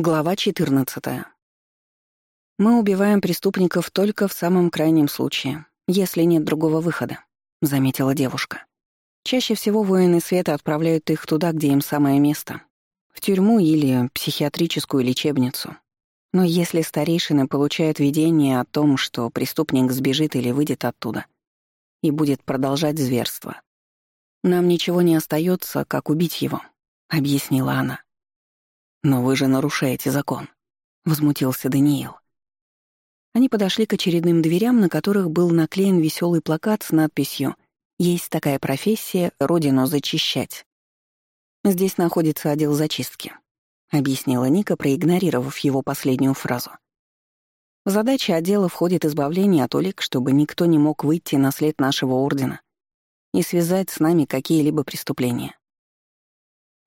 Глава 14. «Мы убиваем преступников только в самом крайнем случае, если нет другого выхода», — заметила девушка. «Чаще всего воины света отправляют их туда, где им самое место. В тюрьму или психиатрическую лечебницу. Но если старейшины получают видение о том, что преступник сбежит или выйдет оттуда и будет продолжать зверство, нам ничего не остается, как убить его», — объяснила она. «Но вы же нарушаете закон», — возмутился Даниил. Они подошли к очередным дверям, на которых был наклеен веселый плакат с надписью «Есть такая профессия — родину зачищать». «Здесь находится отдел зачистки», — объяснила Ника, проигнорировав его последнюю фразу. «В задачи отдела входит избавление от улик, чтобы никто не мог выйти на след нашего ордена и связать с нами какие-либо преступления.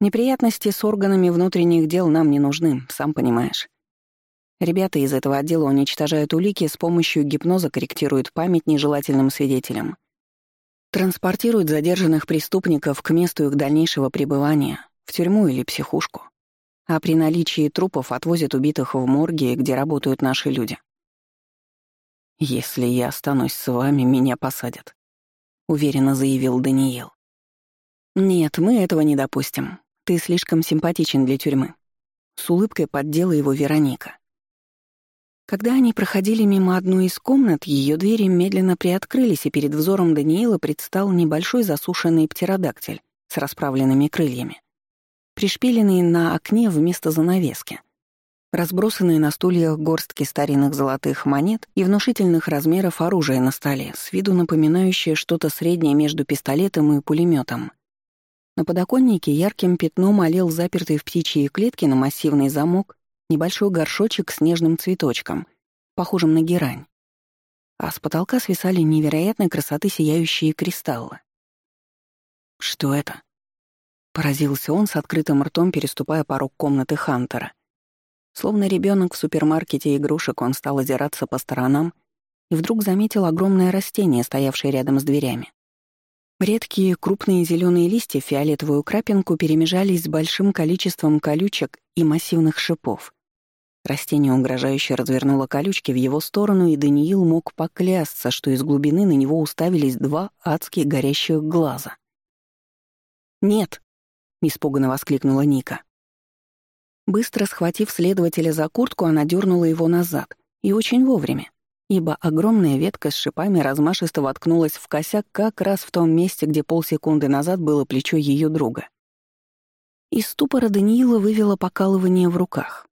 Неприятности с органами внутренних дел нам не нужны, сам понимаешь. Ребята из этого отдела уничтожают улики с помощью гипноза корректируют память нежелательным свидетелям. Транспортируют задержанных преступников к месту их дальнейшего пребывания, в тюрьму или психушку. А при наличии трупов отвозят убитых в морги, где работают наши люди. «Если я останусь с вами, меня посадят», — уверенно заявил Даниил. «Нет, мы этого не допустим ты слишком симпатичен для тюрьмы», — с улыбкой поддела его Вероника. Когда они проходили мимо одной из комнат, ее двери медленно приоткрылись, и перед взором Даниила предстал небольшой засушенный птеродактиль с расправленными крыльями, пришпиленный на окне вместо занавески. Разбросанные на стульях горстки старинных золотых монет и внушительных размеров оружия на столе, с виду напоминающее что-то среднее между пистолетом и пулеметом — на подоконнике ярким пятном олел запертый в птичьей клетке на массивный замок небольшой горшочек с нежным цветочком, похожим на герань. А с потолка свисали невероятной красоты сияющие кристаллы. «Что это?» — поразился он с открытым ртом, переступая порог комнаты Хантера. Словно ребенок в супермаркете игрушек, он стал озираться по сторонам и вдруг заметил огромное растение, стоявшее рядом с дверями. Редкие крупные зеленые листья фиолетовую крапинку перемежались с большим количеством колючек и массивных шипов. Растение угрожающе развернуло колючки в его сторону, и Даниил мог поклясться, что из глубины на него уставились два адских горящих глаза. «Нет!» — испуганно воскликнула Ника. Быстро схватив следователя за куртку, она дернула его назад, и очень вовремя ибо огромная ветка с шипами размашисто воткнулась в косяк как раз в том месте, где полсекунды назад было плечо ее друга. Из ступора Даниила вывело покалывание в руках.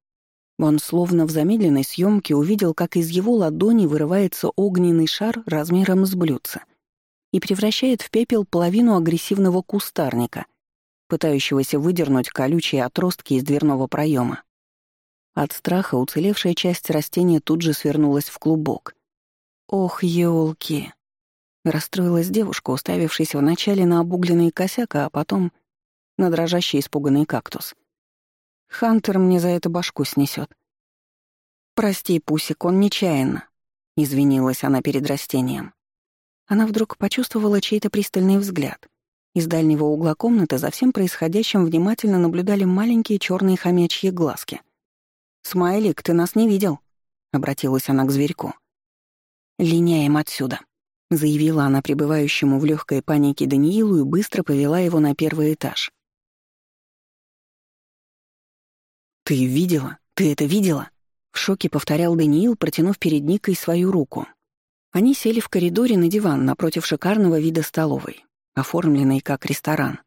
Он словно в замедленной съемке увидел, как из его ладони вырывается огненный шар размером с блюдца и превращает в пепел половину агрессивного кустарника, пытающегося выдернуть колючие отростки из дверного проема. От страха уцелевшая часть растения тут же свернулась в клубок. «Ох, елки! Расстроилась девушка, уставившись вначале на обугленный косяк, а потом на дрожащий испуганный кактус. «Хантер мне за это башку снесет. «Прости, Пусик, он нечаянно», — извинилась она перед растением. Она вдруг почувствовала чей-то пристальный взгляд. Из дальнего угла комнаты за всем происходящим внимательно наблюдали маленькие черные хомячьи глазки — «Смайлик, ты нас не видел», — обратилась она к зверьку. «Линяем отсюда», — заявила она пребывающему в легкой панике Даниилу и быстро повела его на первый этаж. «Ты видела? Ты это видела?» — в шоке повторял Даниил, протянув перед Никой свою руку. Они сели в коридоре на диван напротив шикарного вида столовой, оформленной как ресторан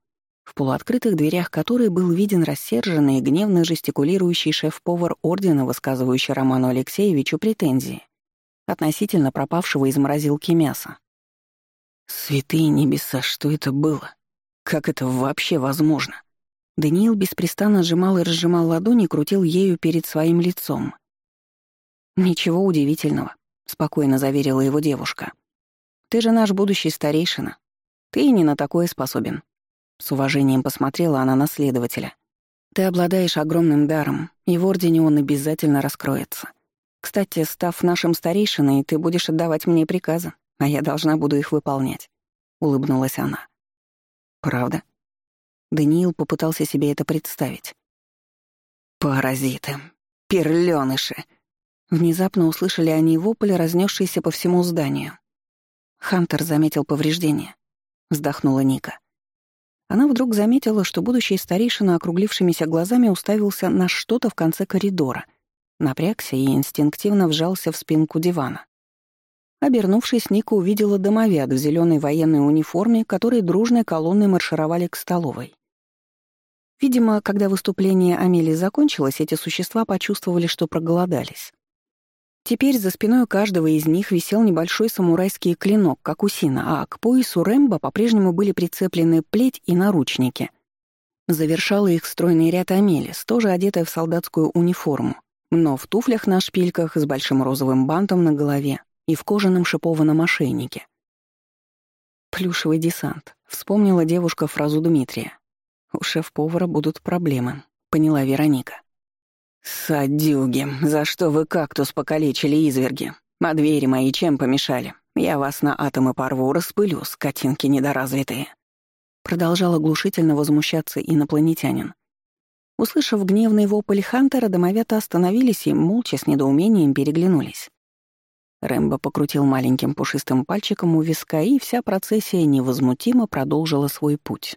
в полуоткрытых дверях которой был виден рассерженный и гневно жестикулирующий шеф-повар ордена, высказывающий Роману Алексеевичу претензии относительно пропавшего из морозилки мяса. «Святые небеса, что это было? Как это вообще возможно?» Даниил беспрестанно сжимал и разжимал ладони крутил ею перед своим лицом. «Ничего удивительного», — спокойно заверила его девушка. «Ты же наш будущий старейшина. Ты и не на такое способен. С уважением посмотрела она на следователя. «Ты обладаешь огромным даром, и в Ордене он обязательно раскроется. Кстати, став нашим старейшиной, ты будешь отдавать мне приказы, а я должна буду их выполнять», — улыбнулась она. «Правда?» Даниил попытался себе это представить. «Паразиты! Перлёныши!» Внезапно услышали они вопль, разнесшийся по всему зданию. Хантер заметил повреждение. Вздохнула Ника. Она вдруг заметила, что будущий старейшина округлившимися глазами уставился на что-то в конце коридора, напрягся и инстинктивно вжался в спинку дивана. Обернувшись, Ника увидела домовят в зеленой военной униформе, которые дружной колонной маршировали к столовой. Видимо, когда выступление Амели закончилось, эти существа почувствовали, что проголодались. Теперь за спиной каждого из них висел небольшой самурайский клинок, как у Сина, а к поясу Рэмбо по-прежнему были прицеплены плеть и наручники. Завершала их стройный ряд Амелис, тоже одетая в солдатскую униформу, но в туфлях на шпильках с большим розовым бантом на голове и в кожаном шипованном ошейнике. «Плюшевый десант», — вспомнила девушка фразу Дмитрия. «У шеф-повара будут проблемы», — поняла Вероника. «Садюги, за что вы кактус покалечили изверги? А двери мои чем помешали? Я вас на атомы порву, распылю, скотинки недоразвитые». Продолжал оглушительно возмущаться инопланетянин. Услышав гневный вопль Хантера, домовята остановились и молча с недоумением переглянулись. Рэмбо покрутил маленьким пушистым пальчиком у виска, и вся процессия невозмутимо продолжила свой путь.